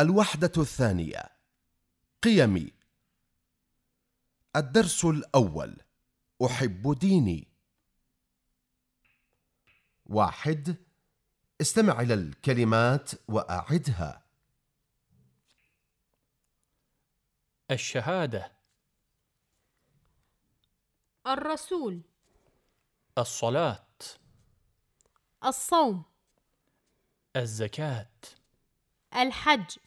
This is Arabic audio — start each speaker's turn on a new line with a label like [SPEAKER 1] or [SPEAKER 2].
[SPEAKER 1] الوحدة الثانية. قيمي. الدرس الأول. أحب ديني. واحد. استمع إلى الكلمات وأعدها.
[SPEAKER 2] الشهادة.
[SPEAKER 3] الرسول.
[SPEAKER 2] الصلاة.
[SPEAKER 3] الصوم.
[SPEAKER 2] الزكاة.
[SPEAKER 3] الحج.